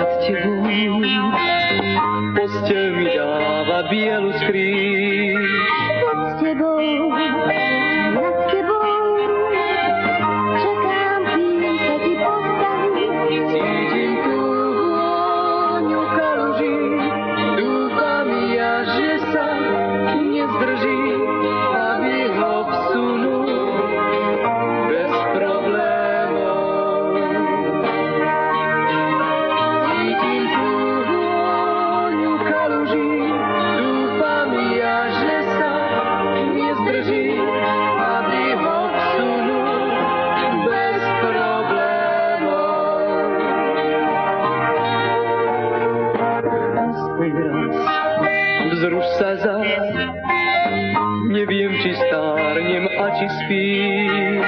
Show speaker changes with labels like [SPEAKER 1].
[SPEAKER 1] от тебя. Пусть меня в объелу скрип.
[SPEAKER 2] Пусть тебя
[SPEAKER 1] směr vzru se za. Nevím, či stárním a či spím,